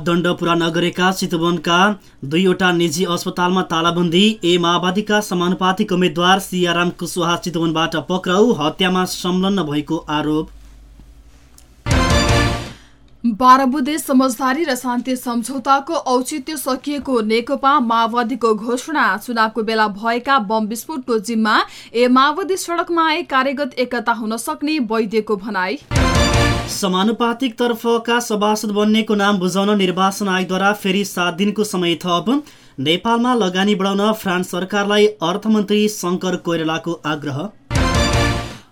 मापदण्ड पूरा नगरेका चितवनका दुईवटा निजी अस्पतालमा तालाबन्दी ए माओवादीका समानुपातिक उम्मेद्वार सियाराम कुशवाहा चितवनबाट पक्राउ हत्यामा संलग्न भएको आरोप। बाह्र बुधे समझदारी र शान्ति सम्झौताको औचित्य सकिएको नेकपा माओवादीको घोषणा चुनावको बेला भएका बम विस्फोटको जिम्मा ए माओवादी सड़कमा आए कार्यगत एकता हुन सक्ने वैद्यको भनाई। समानुपातिक तर्फका सभासद बन्नेको नाम बुझाउन निर्वाचन आयोगद्वारा फेरि सात दिनको समय थप। नेपालमा लगानी बढाउन फ्रान्स सरकारलाई अर्थमन्त्री शङ्कर कोइरालाको आग्रह।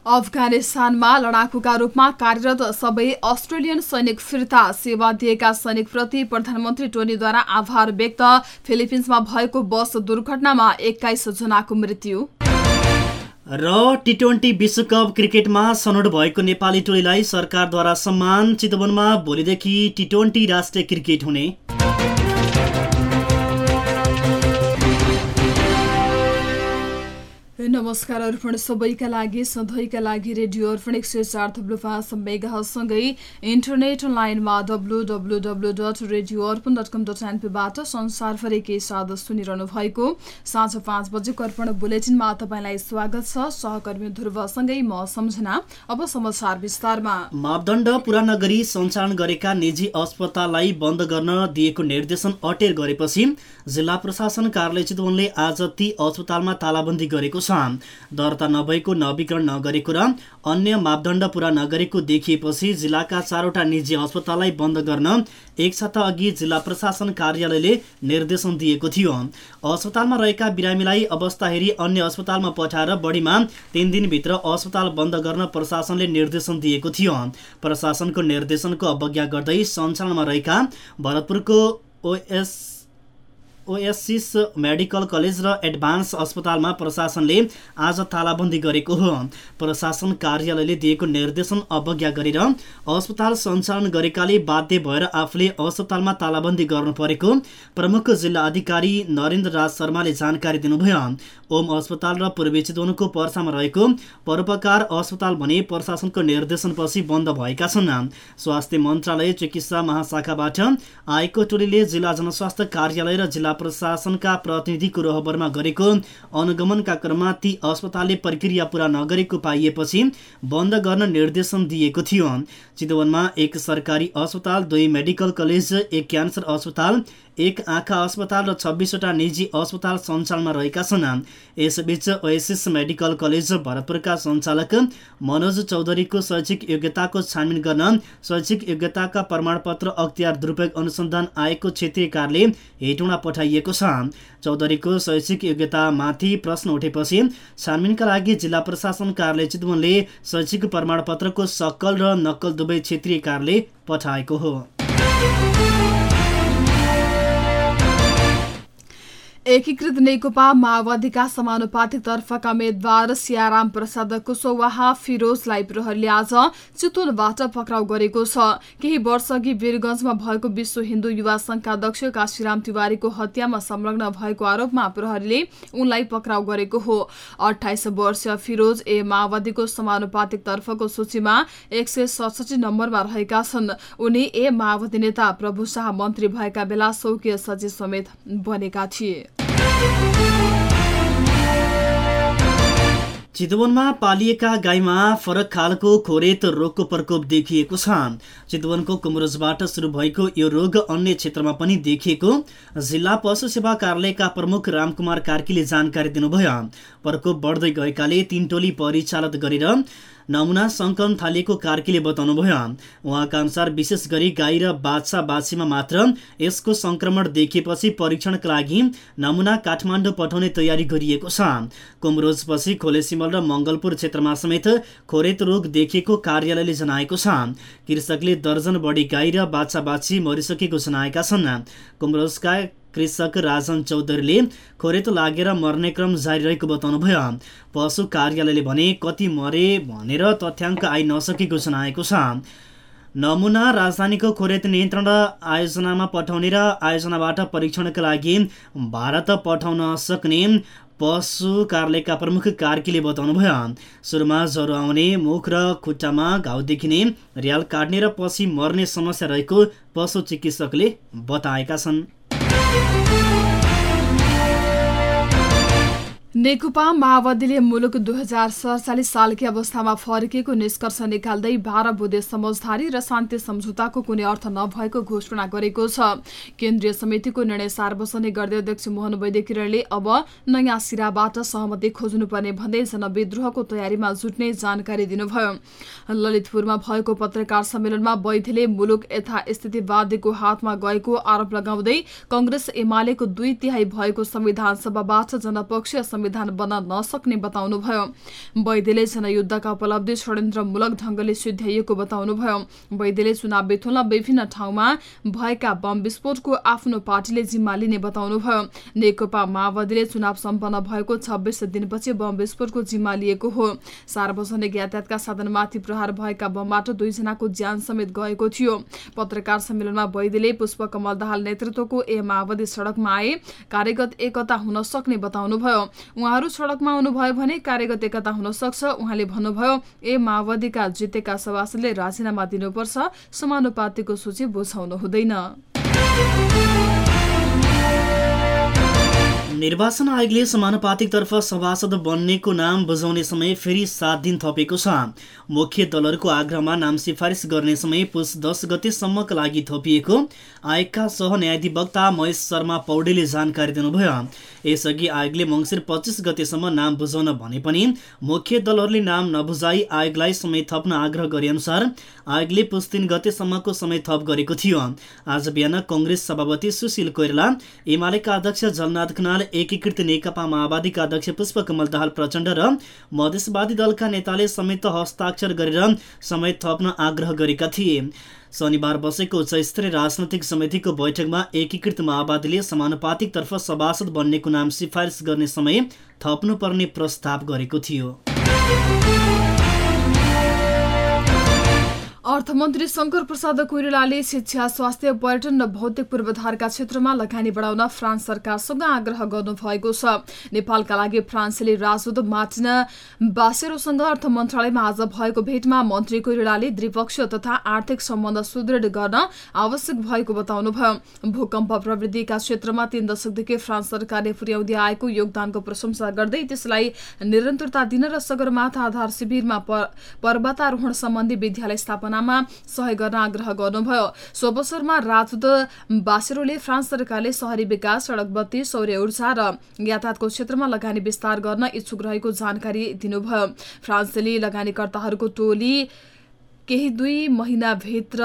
अफगानिस्तानमा लडाकुका रूपमा कार्यरत सबै अस्ट्रेलियन सैनिक फिर्ता सेवा दिएका सैनिकप्रति प्रधानमन्त्री टोनीद्वारा आभार व्यक्त। फिलिपिन्समा भएको बस दुर्घटनामा एक्काइस जनाको मृत्यु। र टी ट्वेन्टी विश्वकप क्रिकेटमा सनोड भएको नेपाली टोलीलाई सरकारद्वारा सम्मान चितवनमा भोलिदेखि टी ट्वेन्टी राष्ट्रिय क्रिकेट हुने। नमस्कार अर्पण सबैका लागि सधैँका लागि रेडियो अर्पण एक सय चार थप्लो पाँच मेगासँगै इन्टरनेट लाइनमा W W W dot radio Arpan dot com dot एनपीबाट संसारभरिकै साथ सुनिरहनु भएको साँझ पाँच बजेको अर्पण बुलेटिनमा तपाईँलाई स्वागत छ। सहकर्मी ध्रुवसँगै म सम्झना। अब समाचार विस्तारमा। मापदण्ड पूरा नगरी सञ्चालन गरेका निजी अस्पताललाई बन्द गर्न दिएको निर्देशन अटेर गरेपछि जिल्ला प्रशासन कार्यालय चितवनले आज ती अस्पतालमा तालाबन्दी गरेको छ। दर्ता नभएको नवीकरण नगरेको र अन्य मापदण्ड पूरा नगरेको देखिएपछि जिल्लाका चारवटा निजी अस्पताललाई बन्द गर्न एक साता अघि जिल्ला प्रशासन कार्यालयले निर्देशन दिएको थियो। अस्पतालमा रहेका बिरामीलाई अवस्था हेरी अन्य अस्पतालमा पठाएर बढीमा तिन दिनभित्र अस्पताल बन्द गर्न प्रशासनले निर्देशन दिएको थियो। प्रशासनको निर्देशनको अवज्ञा गर्दै सञ्चालनमा रहेका भरतपुरको ओएस ओएसिस मेडिकल कलेज र एडभान्स अस्पतालमा प्रशासनले आज तालाबन्दी गरेको हो। प्रशासन कार्यालयले दिएको निर्देशन अवज्ञा गरेर अस्पताल सञ्चालन गरेकाले बाध्य भएर आफूले अस्पतालमा तालाबन्दी गर्नु परेको प्रमुख जिल्ला अधिकारी नरेन्द्र राज शर्माले जानकारी दिनुभयो। ओम अस्पताल र पूर्वी चितवनको पर्सामा रहेको परोपकार अस्पताल भने प्रशासनको निर्देशनपछि बन्द भएका छन्। स्वास्थ्य मन्त्रालय चिकित्सा महाशाखाबाट आएको टोलीले जिल्ला जनस्वास्थ्य कार्यालय र जिल्ला प्रशासनका प्रतिनिधिको रहबरमा गरेको अनुगमनका क्रममा ती अस्पतालले प्रक्रिया पूरा नगरेको पाइएपछि बन्द गर्न निर्देशन दिएको थियो। चितवनमा एक सरकारी अस्पताल दुई मेडिकल कलेज एक क्यान्सर अस्पताल एक आँखा अस्पताल र छब्बिसवटा निजी अस्पताल सञ्चालनमा रहेका छन्। यसबीच ओएसिस मेडिकल कलेज भरतपुरका सञ्चालक मनोज चौधरीको शैक्षिक योग्यताको छानबिन गर्न शैक्षिक योग्यताका प्रमाणपत्र अख्तियार दुरुपयोग अनुसन्धान आएको क्षेत्रीय कार्यालय हेटौँडा पठाइएको छ। चौधरीको शैक्षिक योग्यतामाथि प्रश्न उठेपछि छानबिनका लागि जिल्ला प्रशासन कार्यालय चितवनले शैक्षिक प्रमाणपत्रको सक्कल र नक्कल दुवै क्षेत्रीय कार्यालय पठाएको हो। एकीकृत नेकपा माओवादीका समानुपातिक तर्फका उम्मेद्वार सियाराम प्रसाद कुशवाहा फिरोजलाई प्रहरीले आज चितवनबाट पक्राउ गरेको छ। केही वर्ष अघि वीरगंजमा भएको विश्व हिन्दू युवा संघका अध्यक्ष काशीराम तिवारीको हत्यामा संलग्न भएको आरोपमा प्रहरीले उनलाई पक्राउ गरेको हो। अठाइस वर्षीय फिरोज ए माओवादीको समानुपातिक तर्फको सूचीमा एक नम्बरमा रहेका छन्। उनी ए माओवादी नेता प्रभु शाह मन्त्री भएका बेला सौकीय सचिव समेत बनेका थिए। चितवनमा पालिएका गाईमा फरक खालको खोरेत रोगको प्रकोप देखिएको छ। चितवनको कुमरोजबाट सुरु भएको यो रोग अन्य क्षेत्रमा पनि देखिएको। जिल्ला पशु सेवा कार्यालयका प्रमुख रामकुमार कार्कीले जानकारी दिनुभयो। प्रकोप बढ्दै गएकाले तीन टोली परिचालित गरेर नमुना सङ्कलन थालिएको कार्कीले बताउनुभयो। उहाँका अनुसार विशेष गरी गाई र बाछा बाछीमा मात्र यसको संक्रमण देखिएपछि परीक्षणका लागि नमुना काठमाडौँ पठाउने तयारी गरिएको छ। कुमरोजपछि खोलेसिमल र मङ्गलपुर क्षेत्रमा समेत खोरेत रोग देखिएको कार्यालयले जनाएको छ। कृषकले दर्जन बढी गाई र बाछा बाछी मरिसकेको जनाएका छन्। कुमरोजका कृषक राजन चौधरीले खोरेतो लागेर मर्ने क्रम जारी रहेको बताउनुभयो। पशु कार्यालयले भने कति मरे भनेर तथ्याङ्क आइ नसकेको जनाएको छ। नमुना राजधानीको खोरेत नियन्त्रण आयोजनामा पठाउने र आयोजनाबाट परीक्षणका लागि भारत पठाउन सक्ने पशु कार्यालयका प्रमुख कार्कीले बताउनुभयो। सुरुमा ज्वरो आउने मुख र खुट्टामा घाउ देखिने रियाल काट्ने र पछि मर्ने समस्या रहेको पशु चिकित्सकले बताएका छन्। नेकपा माओवादीले मुलुक दुई हजार सडचालिस सालकी अवस्थामा फर्किएको निष्कर्ष निकाल्दै बाह्र बुधे समझदारी र शान्ति सम्झौताको कुनै अर्थ नभएको घोषणा गरेको छ। केन्द्रीय समितिको निर्णय सार्वजनिक गर्दै अध्यक्ष मोहन वैद्य किरणले अब नयाँ सिराबाट सहमति खोज्नुपर्ने भन्दै जनविद्रोहको तयारीमा जुट्ने जानकारी दिनुभयो। ललितपुरमा भएको पत्रकार सम्मेलनमा वैद्यले मुलुक यथास्थितिवादीको हातमा गएको आरोप लगाउँदै कंग्रेस एमालेको दुई तिहाई भएको संविधान सभाबाट जनपक्षीय संविधान बन्न नसक्ने बताउनुभयो वैद्यले जनयुद्धका उपलब्धि षड्यन्त्रमूलक ढंगले सिध्याइएको बताउनुभयो वैद्यले चुनाव बेथुनमा विभिन्न ठाउँमा भएका बम विस्फोटको आफ्नो पार्टीले जिम्मा लिने बताउनुभयो नेकपा माओवादीले चुनाव सम्पन्न भएको छब्बीस दिनपछि बम विस्फोटको जिम्मा लिएको हो। सार्वजनिक यातायातका साधनमाथि प्रहार भएका बमबाट दुईजनाको ज्यान समेत गएको थियो। पत्रकार सम्मेलनमा वैद्यले पुष्पकमल दाहाल नेतृत्वको ए माओवादी सड़कमा आए। कार्यगत एकता हुन सक्ने बताउनुभयो उहाँहरू सड़कमा आउनुभयो भने कार्यगत एकता हुन सक्छ। उहाँले भन्नुभयो ए माओवादीका जितेका सभासदले राजीनामा दिनुपर्छ। समानुपातिको सूची बुझाउनु हुँदैन। निर्वाचन आयोगले समानुपातिकतर्फ सभासद बन्नेको नाम बुझाउने समय फेरि सात दिन थपेको छ। मुख्य दलहरूको आग्रहमा नाम सिफारिस गर्ने समय पुस दस गतेसम्मका लागि थपिएको। आयोगका सहन्यायाधिवक्ता महेश शर्मा पौडेले जानकारी दिनुभयो। यसअघि आयोगले मङ्सिर पच्चिस गतेसम्म नाम बुझाउन भने पनि मुख्य दलहरूले नाम नबुझाई आयोगलाई समय थप्न आग्रह गरे अनुसार आयोगले पुस तिन गतेसम्मको समय थप गरेको थियो। आज बिहान कङ्ग्रेस सभापति सुशील कोइराला एमालेका अध्यक्ष जलनाथ खनाल एकीकृत नेकपा माओवादीका अध्यक्ष पुष्पकमल दाहाल प्रचण्ड र मधेसवादी दलका नेताले संयुक्त हस्ताक्षर गरेर समय थप्न आग्रह गरेका थिए। शनिबार बसेको उच्चस्तरीय राजनैतिक समितिको बैठकमा एकीकृत माओवादीले समानुपातिकतर्फ सभासद बन्नेको नाम सिफारिस गर्ने समय थप्नुपर्ने प्रस्ताव गरेको थियो। अर्थमन्त्री शङ्कर प्रसाद कोइरालाले शिक्षा स्वास्थ्य पर्यटन र भौतिक पूर्वाधारका क्षेत्रमा लगानी बढाउन फ्रान्स सरकारसँग आग्रह गर्नुभएको छ। नेपालका लागि फ्रान्सेली राजदूत मार्टिन बासेरोसँग अर्थ मन्त्रालयमा आज भएको भेटमा मन्त्री कोइरालाले द्विपक्षीय तथा आर्थिक सम्बन्ध सुदृढ गर्न आवश्यक भएको बताउनुभयो। भूकम्प प्रविधिका क्षेत्रमा तीन दशकदेखि फ्रान्स सरकारले पुर्याउँदै आएको योगदानको प्रशंसा गर्दै त्यसलाई निरन्तरता दिन र सगरमाथा आधार शिविरमा पर्वतारोहण सम्बन्धी विद्यालय स्थापना योजनामा सहयोग गर्न आग्रह गर्नुभयो सो अवसरमा राजदूत बासेरोले फ्रान्स सरकारले शहरी विकास सड़क बत्ती सौर्य ऊर्जा र यातायातको क्षेत्रमा लगानी विस्तार गर्न इच्छुक रहेको जानकारी दिनुभयो फ्रान्सेली लगानीकर्ताहरूको टोली केही दुई महिनाभित्र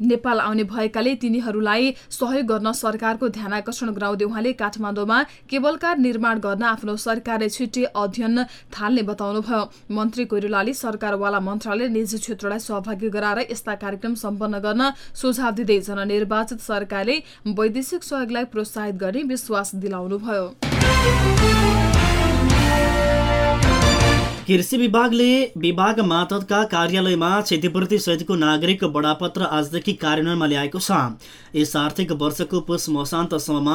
नेपाल आउने भएकाले तिनीहरूलाई सहयोग गर्न सरकारको ध्यान आकर्षण गराउँदै उहाँले काठमाडौँमा केबल कार निर्माण गर्न आफ्नो सरकारले छिट्टै अध्ययन थाल्ने बताउनुभयो। मन्त्री कोइरालाले सरकारवाला मन्त्रालय निजी क्षेत्रलाई सहभागी गराएर यस्ता कार्यक्रम सम्पन्न गर्न सुझाव दिँदै जननिर्वाचित सरकारले वैदेशिक सहयोगलाई प्रोत्साहित गर्ने विश्वास दिलाउनुभयो। कृषि विभागले विभाग मातहतका कार्यालयमा क्षतिपूर्ति सहितको नागरिक बडापत्र आजदेखि कार्यान्वयनमा ल्याएको छ यस आर्थिक वर्षको पुष मसान्तसम्ममा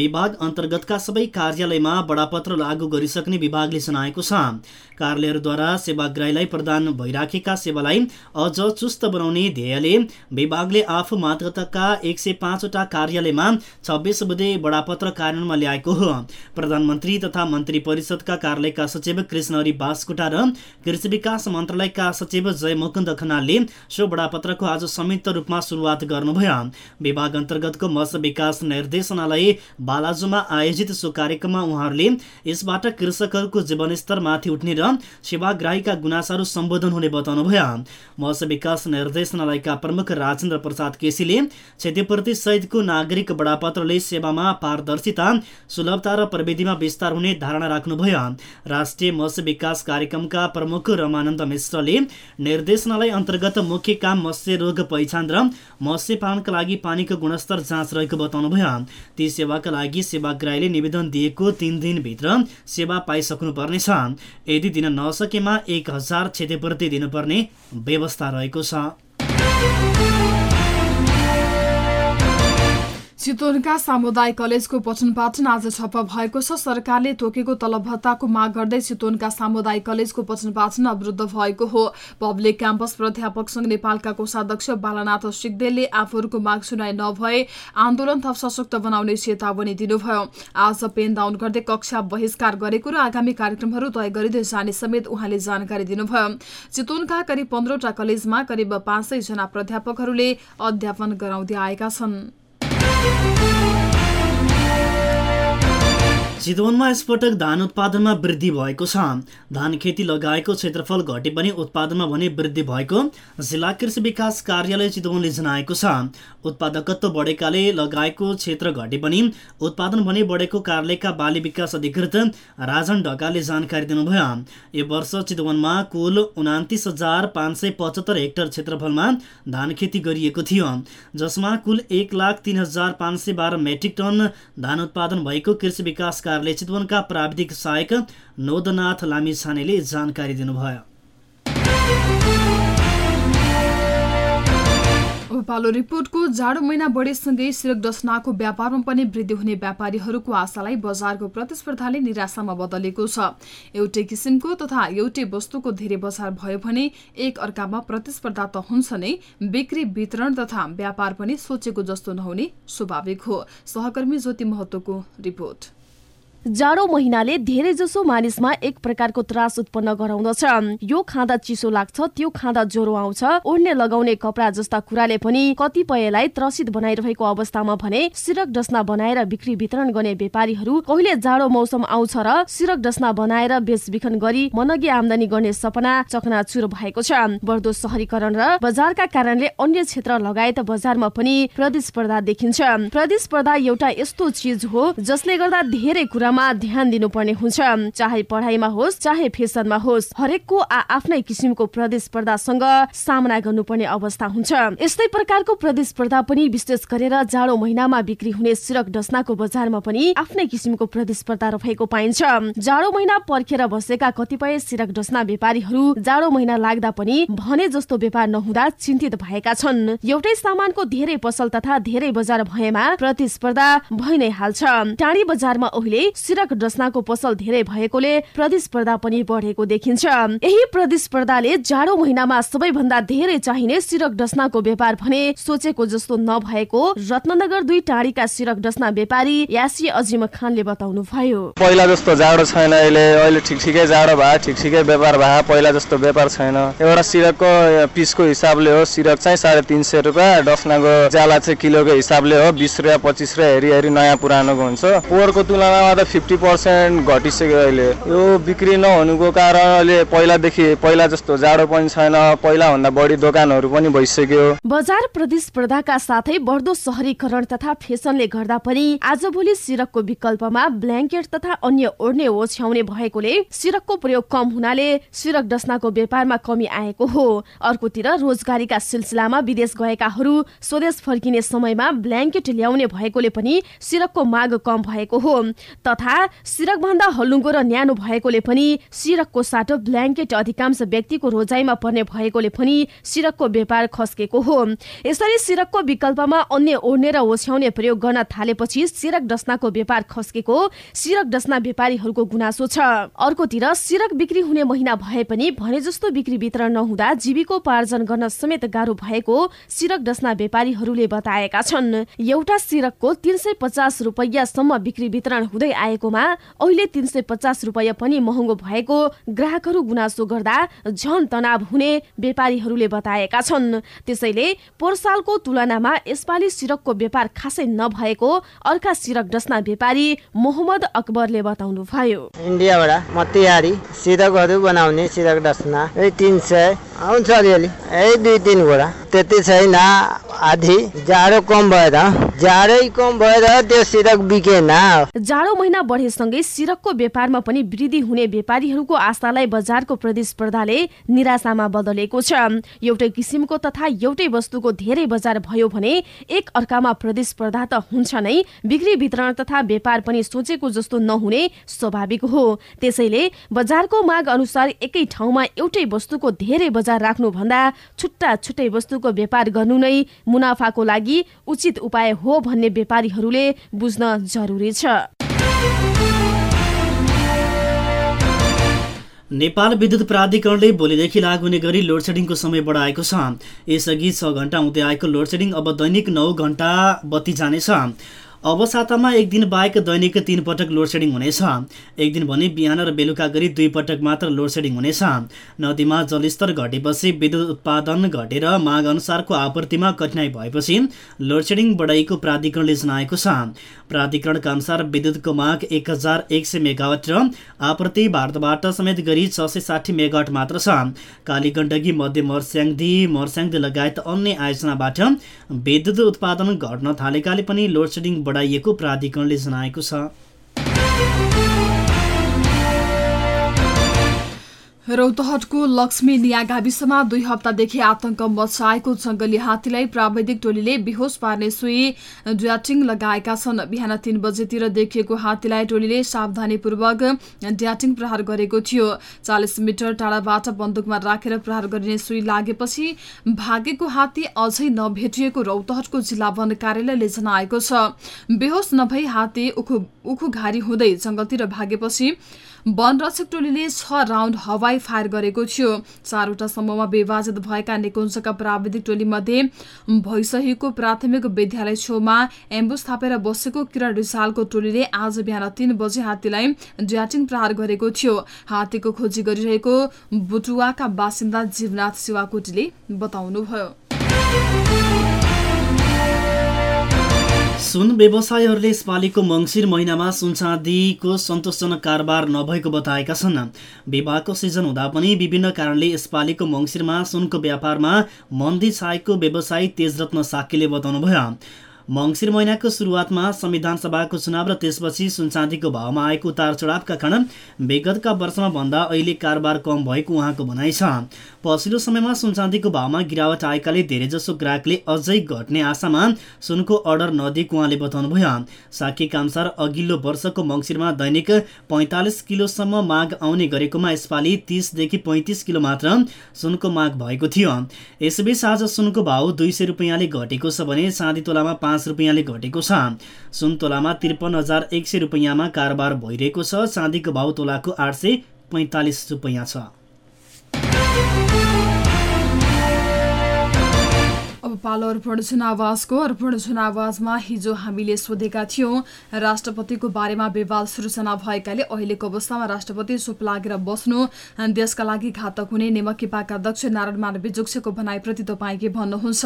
विभाग अन्तर्गतका सबै कार्यालयमा बडापत्र लागू गरिसक्ने विभागले जनाएको छ कार्यालयहरूद्वारा सेवाग्राहीलाई प्रदान भइराखेका सेवालाई अझ चुस्त बनाउने ध्येयले विभागले आफू मातहतका एक सय पाँचवटा कार्यालयमा छब्बिस बुधे बडापत्र कार्यान्वयनमा ल्याएको हो प्रधानमन्त्री तथा मन्त्री परिषदका कार्यालयका सचिव कृष्ण बास बास्कोटा र कृषि विकास मन्त्रालयका सचिव जय मुकुन्द खनालले सो बडापत्रको आज संयुक्त रूपमा सुरुवात गर्नुभयो। विभाग अन्तर्गतको मत्स्य विकास निर्देशनालय बालाजुमा आयोजित सो कार्यक्रममा उहाँहरूले यसबाट कृषकहरूको जीवनस्तर माथि उठ्ने र सेवाग्राहीका गुनासाहरू सम्बोधन हुने बताउनुभयो। मत्स्य विकास निर्देशनालयका प्रमुख राजेन्द्र प्रसाद केसीले क्षतिपूर्ति सहितको नागरिक बडापत्रले सेवामा पारदर्शिता सुलभता र प्रविधिमा विस्तार हुने धारणा राख्नुभयो। राष्ट्रिय मत्स्य विकास कार्यक्रमका प्रमुख रमानन्द मिश्रले निर्देशनालय अन्तर्गत मुख्य काम मत्स्य रोग पहिचान र मत्स्य पालनका लागि पानीको गुणस्तर जाँच रहेको बताउनुभयो। ती सेवाका लागि सेवाग्राहीले निवेदन दिएको तिन दिनभित्र सेवा पाइसक्नु पर्नेछ यदि दिन नसकेमा एक हजार क्षतिपूर्ति दिनुपर्ने व्यवस्था रहेको छ। चितवनका सामुदायिक कलेजको पठन पाठन आज ठप्प भएको छ। सरकारले तोकेको तलब भत्ताको माग गर्दै चितवनका सामुदायिक कलेजको पठन पाठन अवरुद्ध भएको हो। पब्लिक क्याम्पस प्राध्यापक संघ नेपालका कोषाध्यक्ष बालानाथ सिग्देलले आफूहरूको माग सुनाइ नभए आन्दोलन थप सशक्त बनाउने चेतावनी दिनुभयो। आज पेन डाउन गर्दै कक्षा बहिष्कार गरेको र आगामी कार्यक्रमहरू तय गरिँदै जाने समेत उहाँले जानकारी दिनुभयो। चितवनका करिब पन्ध्रवटा कलेजमा करिब पाँच जना प्राध्यापकहरूले अध्यापन गराउँदै आएका छन्। Thank you. चितवनमा यसपटक धान उत्पादनमा वृद्धि भएको छ। धान खेती लगाएको क्षेत्रफल घटे पनि उत्पादनमा भने वृद्धि भएको जिल्ला कृषि विकास कार्यालय चितवनले जनाएको छ। उत्पादकत्व बढेकाले लगाएको क्षेत्र घटे पनि उत्पादन भने बढेको कार्यालयका बाली विकास अधिकृत राजन ढकालले जानकारी दिनुभयो। यो वर्ष चितवनमा कुल उनातिस हजार पाँच सय पचहत्तर हेक्टर क्षेत्रफलमा धान खेती गरिएको थियो। जसमा कुल एक लाख तिन हजार पाँच सय बाह्र मेट्रिक टन धान उत्पादन भएको कृषि विकास कार्यालय चितवनका प्राविधिक सहायक नोदनाथ लामिछानेले जानकारी दिनुभयो। पालो रिपोर्टको जाडो महिना बढेसँगै सिरक डसनाको व्यापारमा पनि वृद्धि हुने व्यापारीहरूको आशालाई बजारको प्रतिस्पर्धाले निराशामा बदलेको छ। एउटै किसिमको तथा एउटै वस्तुको धेरै बजार भयो भने एक अर्कामा प्रतिस्पर्धा त हुन्छ नै बिक्री वितरण तथा व्यापार पनि सोचेको जस्तो नहुने स्वाभाविक हो। सहकर्मी ज्योति महत्वको रिपोर्ट। जाडो महिनाले धेरै जसो मानिसमा एक प्रकारको त्रास उत्पन्न गराउँदछ। यो खाँदा चिसो लाग्छ त्यो खाँदा ज्वरो आउँछ। ओढ्ने लगाउने कपडा जस्ता कुराले पनि कतिपयलाई त्रसित बनाइरहेको अवस्थामा भने सिरक डस्ना बनाएर बिक्री वितरण गर्ने व्यापारीहरू कहिले जाडो मौसम आउँछ र सिरक डस्ना बनाएर बेचबिखन गरी मनगी आमदानी गर्ने सपना चकनाचुर भएको छ। बढ्दो सहरीकरण र बजारका कारणले अन्य क्षेत्र लगायत बजारमा पनि प्रतिस्पर्धा देखिन्छ। प्रतिस्पर्धा एउटा यस्तो चिज हो जसले गर्दा धेरै कुरा कुरामा ध्यान दिनुपर्ने हुन्छ। चाहे पढाइमा होस् चाहे फेसनमा होस् हरेकको आ आफ्नै किसिमको प्रतिस्पर्धासँग सामना गर्नुपर्ने अवस्था हुन्छ। यस्तै प्रकारको प्रतिस्पर्धा पनि विशेष गरेर जाडो महिनामा बिक्री हुने सिरक डस्नाको बजारमा पनि आफ्नै किसिमको प्रतिस्पर्धा रहेको पाइन्छ। जाडो महिना पर्खेर बसेका कतिपय सिरक डस्ना व्यापारीहरू जाडो महिना लाग्दा पनि भने जस्तो व्यापार नहुँदा चिन्तित भएका छन्। एउटै सामानको धेरै पसल तथा धेरै बजार भएमा प्रतिस्पर्धा भइ नै हाल्छ। टाढी बजारमा अहिले सिरक डस्नाको पसल धेरै भएकोले प्रतिस्पर्धा पनि बढेको देखिन्छ। यही प्रतिस्पर्धाले जाडो महिनामा सबैभन्दा धेरै चाहिने सिरक डस्नाको व्यापार भने सोचेको जस्तो नभएको रत्नगर दुई टाढीका सिरक डस्ना व्यापारी यासी अजिम खानले बताउनु भयो पहिला जस्तो जाडो छैन अहिले अहिले ठिक ठिकै जाडो भयो ठिक ठिकै व्यापार भयो पहिला जस्तो व्यापार छैन। एउटा सिरकको पिसको हिसाबले हो सिरक चाहिँ साढे तिन सय रुपियाँ डस्नाको ज्याला चाहिँ किलोको हिसाबले हो बिस रुपियाँ पच्चिस रुपियाँ हेरी हेरी नयाँ पुरानोको हुन्छ। पोहोरको तुलनामा त फिफ्टी पर्सेन्ट घटिसक्यो अहिले। यो बिक्री नहुनुको कारण अहिले पहिलादेखि पहिला जस्तो जाडो पनि छैन पहिलाभन्दा बढी दोकानहरू पनि भइसक्यो। बजार प्रतिस्पर्धाका साथै बढ्दो सहरीकरण तथा फेसनले गर्दा पनि आजभोलि सिरकको विकल्पमा ब्ल्याङ्केट तथा अन्य ओढ्ने ओछ्याउने भएकोले सिरकको प्रयोग कम हुनाले सिरक डस्नाको व्यापारमा कमी आएको हो। अर्कोतिर रोजगारीका सिलसिलामा विदेश गएकाहरू स्वदेश फर्किने समयमा ब्ल्याङ्केट ल्याउने भएकोले पनि सिरकको माग कम भएको हो। तथा सिरक भन्दा हल्लुङ्गो र न्यानो भएकोले पनि सिरकको साटो ब्ल्याङ्केट अधिकांश व्यक्तिको रोजाइमा पर्ने भएकोले पनि सिरकको व्यापार खस्केको हो। यसरी सिरकको विकल्पमा अन्य ओढ्ने र ओछ्याउने प्रयोग गर्न थालेपछि सिरक डस्नाको व्यापार खस्केको सिरक डस्ना व्यापारीहरूको गुनासो छ। अर्कोतिर सिरक बिक्री हुने महिना भए पनि भने जस्तो बिक्री वितरण नहुँदा जीविकोपार्जन गर्न समेत गाह्रो भएको सिरक डस्ना व्यापारीहरूले बताएका छन्। एउटा सिरकको तिन सय पचास रुपियाँसम्म बिक्री वितरण हुँदै आएकोमा अहिले तिन सय पचास रुपियाँ पनि महँगो भएको ग्राहकहरू गुनासो गर्दा झन तनाव हुने व्यापारीहरूले बताएका छन्। त्यसैले पोहोर सालको तुलनामा यसपालि सिरकको व्यापार खासै नभएको अर्का सिरक डस्ना व्यापारी मोहम्मद अकबरले बताउनु भयो इन्डियाबाट मतिहारी सिरकहरू बनाउने सिरक डस्ना तिन सय आउँछ अलिअलि। ए दुई तिन घोडा त्यति छैन आधी। जाडो कम भएर जाडै कम भएर त्यो सिरक बिकेन। जाडो महिना बढेसँगै सिरकको व्यापारमा पनि वृद्धि हुने व्यापारीहरूको आशालाई बजारको प्रतिस्पर्धाले निराशामा बदलेको छ। एउटै किसिमको तथा एउटै वस्तुको धेरै बजार भयो भने एक अर्कामा प्रतिस्पर्धा त हुन्छ नै बिक्री वितरण तथा व्यापार पनि सोचेको जस्तो नहुने स्वाभाविक हो। त्यसैले बजारको माग अनुसार एकै ठाउँमा एउटै वस्तुको धेरै बजार राख्नुभन्दा छुट्टा छुट्टै वस्तुको व्यापार गर्नु नै मुनाफाको लागि उचित उपाय हो भन्ने व्यापारीहरूले बुझ्न जरुरी छ। नेपाल विद्युत प्राधिकरणले भोलिदेखि लागू हुने गरी लोडसेडिङको समय बढाएको छ। यसअघि छ घन्टा हुँदै आएको लोडसेडिङ अब दैनिक नौ घन्टा बत्ती जानेछ। अब सातामा एक दिन बाहेक दैनिक तीन पटक लोडसेडिङ हुनेछ। एक दिन भने बिहान र बेलुका गरी दुई पटक मात्र लोडसेडिङ हुनेछ। नदीमा जलस्तर घटेपछि विद्युत उत्पादन घटेर माग अनुसारको आपूर्तिमा कठिनाई भएपछि लोडसेडिङ बढाइएको प्राधिकरणले जनाएको छ। प्राधिकरणका अनुसार विद्युतको माग एक हजार एक सय मेगावाट र आपूर्ति भारतबाट समेत गरी छ सय साठी मेगावाट मात्र छ। कालीगण्डकी मध्य मर्स्याङदी मर्स्याङदी लगायत अन्य आयोजनाबाट विद्युत उत्पादन घट्न थालेकाले पनि लोडसेडिङ बढाइएको प्राधिकरणले जनाएको छ। रौतहटको लक्ष्मी निया गाविसमा दुई हप्तादेखि आतंक मचाएको जंगली हात्तीलाई प्राविधिक टोलीले बेहोस पार्ने सुई ड्याटिङ लगाएका छन्। बिहान तीन बजेतिर देखिएको हात्तीलाई टोलीले सावधानीपूर्वक ड्याटिङ प्रहार गरेको थियो। चालिस मिटर टाढाबाट बन्दुकमा राखेर प्रहार गरिने सुई लागेपछि भागेको हात्ती अझै नभेटिएको रौतहटको जिल्ला वन कार्यालयले जनाएको छ। बेहोस नभई हात्ती उखु उखु घारी हुँदै जंगलतिर भागेपछि वन रक्षक टोलीले छ राउण्ड हवाई फायर गरेको थियो। चारवटा समूहमा विभाजित भएका निकुञ्जका प्राविधिक टोली मध्ये भइसकेको प्राथमिक विद्यालय छेउमा एम्बुस थापेर बसेको किरण रिसालको टोलीले आज बिहान तीन बजे हात्तीलाई ड्याटिङ प्रहार गरेको थियो। हात्तीको खोजी गरिरहेको बुटुवाका बासिन्दा जीवनाथ शिवाकोटीले बताउनुभयो। सुन व्यवसायीहरूले यसपालिको मङ्सिर महिनामा सुन चाँदीको सन्तोषजनक कारोबार नभएको बताएका छन्। विवाहको सिजन हुँदा पनि विभिन्न कारणले यसपालिको मङ्सिरमा सुनको व्यापारमा मन्दी छाएको व्यवसायी तेजरत्न साक्कीले बताउनुभयो। मङ्सिर महिनाको सुरुवातमा संविधान सभाको चुनाव र त्यसपछि सुनचाँदीको भावमा आएको उतार चढावका कारण विगतका वर्षमा भन्दा अहिले कारोबार कम भएको उहाँको भनाइ छ। पछिल्लो समयमा सुनचाँदीको भावमा गिरावट आएकाले धेरैजसो ग्राहकले अझै घट्ने आशामा सुनको अर्डर नदिएको उहाँले बताउनुभयो। साकेका अनुसार अघिल्लो वर्षको मङ्सिरमा दैनिक पैँतालिस किलोसम्म माग आउने गरेकोमा यसपालि तिसदेखि पैँतिस किलो मात्र सुनको माग भएको थियो। यसबीच आज सुनको भाउ दुई सय रुपियाँले घटेको छ भने चाँदी तोलामा पाँच रुपियाँले घटेको छ। सुन तोलामा त्रिपन्न हजार एक सय रुपियाँमा कारोबार भइरहेको छ। चाँदीको भाउ तोलाको आठ सय पैँतालिस रुपियाँ छ। अब पालो अर्पण जनावाजको अर्पण जनावाजमा हिजो हामीले सोधेका थियौँ राष्ट्रपतिको बारेमा विवाद सृजना भएकाले अहिलेको अवस्थामा राष्ट्रपति चुप लागेर बस्नु देशका लागि घातक हुने नेमकिपाका अध्यक्ष नारायण विजुक्षको भनाइप्रति तपाईँ के भन्नुहुन्छ।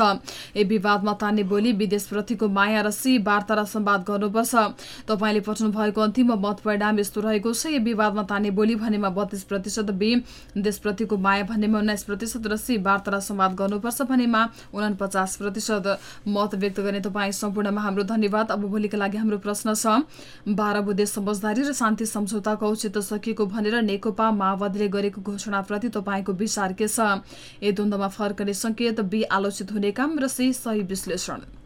ए विवादमा तान्ने बोली विदेशप्रतिको माया र सी वार्ता र सम्वाद गर्नुपर्छ। तपाईँले पठाउनु भएको अन्तिम मत परिणाम यस्तो रहेको छ यो विवादमा तान्ने बोली भनेमा बत्तीस प्रतिशत बी देशप्रतिको माया भन्नेमा उन्नाइस प्रतिशत र सी वार्ता र सम्वाद गर्नुपर्छ भनेमा उना पचास प्रतिशत मत व्यक्त गर्ने तपाईँ सम्पूर्णमा हाम्रो धन्यवाद। अब भोलिका लागि हाम्रो प्रश्न छ बाह्र बुधे समझदारी र शान्ति सम्झौताको औचित्य सकिएको भनेर नेकपा माओवादीले गरेको घोषणाप्रति तपाईँको विचार के छ? ए द्वन्द्वमा फर्कने संकेत बी आलोचित हुने काम र सही विश्लेषण।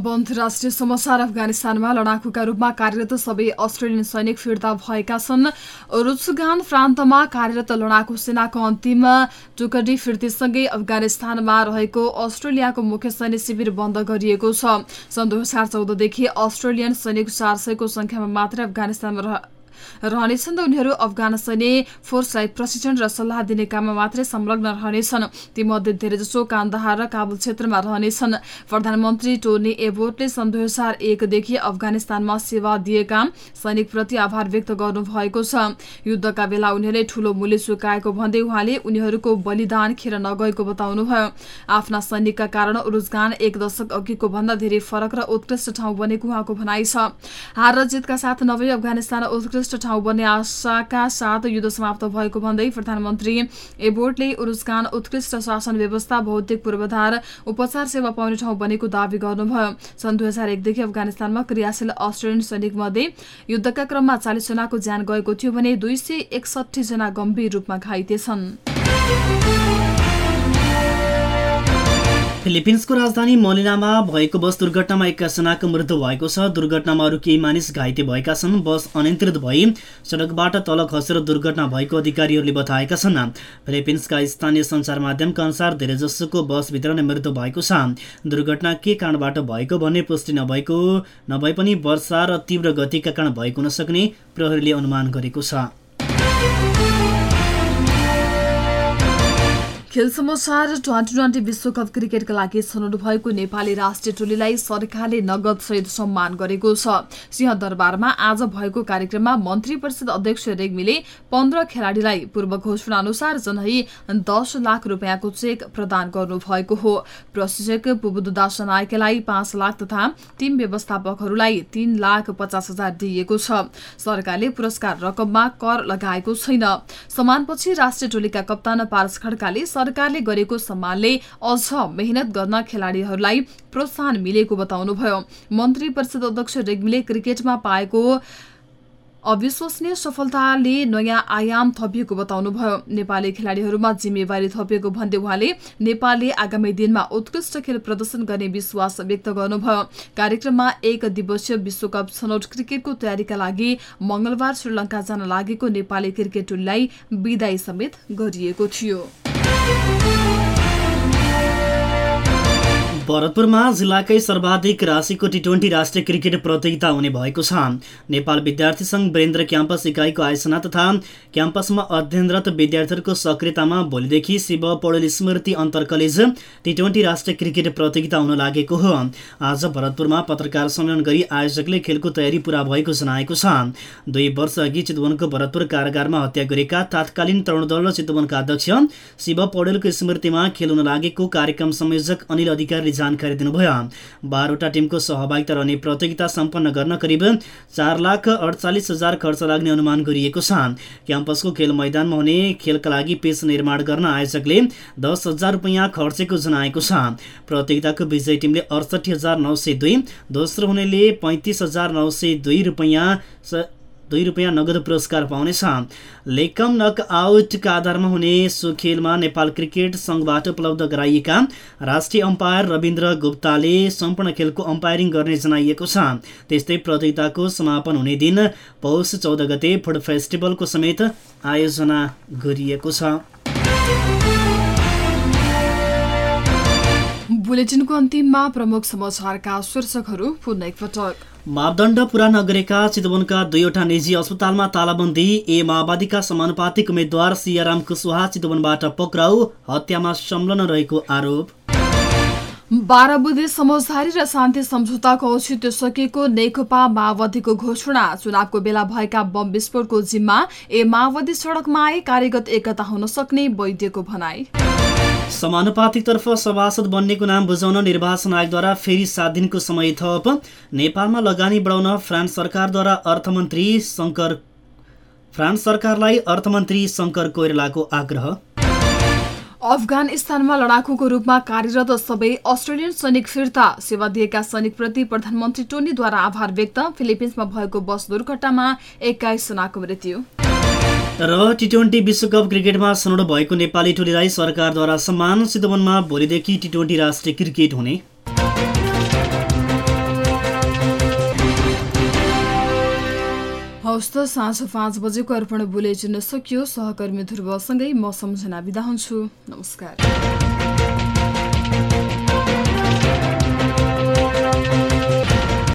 अब अन्तर्राष्ट्रिय समाचार अफगानिस्तानमा लडाकुका रूपमा कार्यरत सबै अस्ट्रेलियन सैनिक फिर्ता भएका छन्। रुचुगान प्रान्तमा कार्यरत लडाकु सेनाको अन्तिम टुकडी फिर्तीसँगै अफगानिस्तानमा रहेको अस्ट्रेलियाको मुख्य सैन्य शिविर बन्द गरिएको छ। सन् दुई हजार चौधदेखि अस्ट्रेलियन सैनिक चार सयको संख्यामा मात्रै अफगानिस्तानमा रहनेछन् र उनीहरू अफगान सैन्य फोर्सलाई प्रशिक्षण र सल्लाह दिने काममा मात्रै संलग्न रहनेछन्। तीमध्ये धेरैजसो कान्दाहार र काबुल क्षेत्रमा रहनेछन्। प्रधानमन्त्री टोनी एबोटले सन् दुई हजार एकदेखि अफगानिस्तानमा सेवा दिएका सैनिकप्रति आभार व्यक्त गर्नुभएको छ। युद्धका बेला उनीहरूले ठूलो मूल्य चुकाएको भन्दै उहाँले उनीहरूको बलिदान खेर नगएको बताउनुभयो। आफ्ना सैनिकका कारण उरुजगान एक दशक अघिको भन्दा धेरै फरक र उत्कृष्ट ठाउँ बनेको उहाँको भनाइ छ। हार र जितका साथ नवै अफगानिस्तान उत्कृष्ट ठाउँ बन्ने आशाका साथ युद्ध समाप्त भएको भन्दै प्रधानमन्त्री एबोर्डले उरुस्कान उत्कृष्ट शासन व्यवस्था भौतिक पूर्वाधार उपचार सेवा पाउने ठाउँ बनेको दावी गर्नुभयो। सन् दुई हजार एकदेखि अफगानिस्तानमा क्रियाशील अस्ट्रेलियन सैनिक मध्ये युद्धका क्रममा चालिस जनाको ज्यान गएको थियो भने दुई सय एकसठी जना गम्भीर रूपमा घाइते छन्। फिलिपिन्सको राजधानी मलिनामा भएको बस दुर्घटनामा एकजनाको मृत्यु भएको छ। दुर्घटनामा अरू केही मानिस घाइते भएका छन्। बस अनियन्त्रित भई सडकबाट तल खसेर दुर्घटना भएको अधिकारीहरूले बताएका छन्। फिलिपिन्सका स्थानीय सञ्चार माध्यमका अनुसार धेरैजसोको बसभित्र नै मृत्यु भएको छ। दुर्घटना के कारणबाट भएको भन्ने पुष्टि नभएको नभए पनि वर्षा र तीव्र गतिका कारण भएको हुन सक्ने प्रहरीले अनुमान गरेको छ। खेल समाचार ट्वेन्टी ट्वेन्टी विश्वकप क्रिकेटका लागि छनौट भएको नेपाली राष्ट्रिय टोलीलाई सरकारले नगद सहित सम्मान गरेको छ। सिंहदरबारमा आज भएको कार्यक्रममा मन्त्री परिषद अध्यक्ष रेग्मीले पन्ध्र खेलाडीलाई पूर्व घोषणा अनुसार जनही दस लाख रुपियाँको चेक प्रदान गर्नुभएको हो। प्रशिक्षक बुबुदास नायकलाई पाँच लाख तथा टिम व्यवस्थापकहरूलाई तीन लाख पचास हजार दिइएको छ। सरकारले पुरस्कार रकममा कर लगाएको छैन। सम्मानपछि राष्ट्रिय टोलीका कप्तान पारस खड्काले सरकारले गरेको सम्मानले अझ मेहनत गर्न खेलाड़ीहरूलाई प्रोत्साहन मिलेको बताउनुभयो। मन्त्री परिषद अध्यक्ष रेग्मीले क्रिकेटमा पाएको अविश्वसनीय सफलताले नयाँ आयाम थपिएको बताउनुभयो। नेपाली खेलाड़ीहरूमा जिम्मेवारी थपिएको भन्दै उहाँले नेपालले आगामी दिनमा उत्कृष्ट खेल प्रदर्शन गर्ने विश्वास व्यक्त गर्नुभयो। कार्यक्रममा एक दिवसीय विश्वकप छनौट क्रिकेटको तयारीका लागि मंगलबार श्रीलंका जान लागेको नेपाली क्रिकेट टोलीलाई विदाई समेत गरिएको थियो। Thank you भरतपुरमा जिल्लाकै सर्वाधिक राशिको टी ट्वेन्टी राष्ट्रिय क्रिकेट प्रतियोगिता हुने भएको छ। नेपाल विद्यार्थी सङ्घ वीरेन्द्र क्याम्पस इकाइको आयोजना तथा क्याम्पसमा अध्ययनरत विद्यार्थीहरूको सक्रियतामा भोलिदेखि शिव पौडेल स्मृति अन्तर कलेज टी ट्वेन्टी राष्ट्रिय क्रिकेट प्रतियोगिता हुन लागेको हो। आज भरतपुरमा पत्रकार सम्मेलन गरी आयोजकले खेलको तयारी पूरा भएको जनाएको छ। दुई वर्ष अघि चितवनको भरतपुर कारागारमा हत्या गरेका तात्कालीन तरुण दल र चितवनका अध्यक्ष शिव पौडेलको स्मृतिमा खेल हुन लागेको कार्यक्रम संयोजक अनिल अधिकारीले जानकारी दिनुभयो। बाह्रवटा टिमको सहभागिता रहने प्रतियोगिता सम्पन्न गर्न करिब चार लाख अडचालिस हजार खर्च लाग्ने अनुमान गरिएको छ। क्याम्पसको खेल मैदानमा हुने खेलका लागि पेस निर्माण गर्न आयोजकले दस हजार रुपियाँ खर्चेको जनाएको छ। प्रतियोगिताको विजयी टिमले अडसठी हजार नौ सय दुई दोस्रो हुनेले पैँतिस हजार नौ सय दुई रुपियाँ दुई रुपियाँ नगद पुरस्कार पाउनेछ। लेकम नक आउटका आधारमा हुने सो खेलमा नेपाल क्रिकेट सङ्घबाट उपलब्ध गराइएका राष्ट्रिय अम्पायर रविन्द्र गुप्ताले सम्पूर्ण खेलको अम्पायरिङ गर्ने जनाइएको छ। त्यस्तै प्रतियोगिताको समापन हुने दिन पौष चौध गते फुड फेस्टिभलको समेत आयोजना गरिएको छ। बुलेटिनको अन्तिममा प्रमुख समाचारका शीर्षकहरू पुनः एकपटक। मापदण्ड पूरा नगरेका चितवनका दुईवटा निजी अस्पतालमा तालाबन्दी ए माओवादीका समानुपातिक उम्मेद्वार सियाराम कुशवाहा चितवनबाट पक्राउ हत्यामा संलग्न रहेको आरोप। बाह्र बुधे समझदारी र शान्ति सम्झौताको औचित्य सकिएको नेकपा माओवादीको घोषणा। चुनावको बेला भएका बम विस्फोटको जिम्मा ए माओवादी सड़कमा आए कार्यगत एकता हुन सक्ने वैद्यको भनाई। समानुपातिकतर्फ सभासद बन्नेको नाम बुझाउन निर्वाचन आयोगद्वारा फेरि सात दिनको समय थप। नेपालमा लगानी बढाउन फ्रान्स सरकारद्वारा अर्थमन्त्री शङ्कर फ्रान्स सरकारलाई अर्थमन्त्री शङ्कर कोइरालाको आग्रह। अफगानिस्तानमा लडाकुको रूपमा कार्यरत सबै अस्ट्रेलियन सैनिक फिर्ता। सेवा दिएका सैनिकप्रति प्रधानमन्त्री टोनीद्वारा आभार व्यक्त। फिलिपिन्समा भएको बस दुर्घटनामा एक्काइस जनाको मृत्यु। र टी ट्वेन्टी विश्वकप क्रिकेटमा सनौट भएको नेपाली टोलीलाई सरकारद्वारा सम्मान सिद्धवनमा भोलिदेखि टी ट्वेन्टी राष्ट्रिय क्रिकेट हुने। हवस् त साँझ पाँच बजेको अर्पण बुलेटिन सकियो सहकर्मी ध्रुवसँगै म सम्झना बिदा हुन्छु। नमस्कार।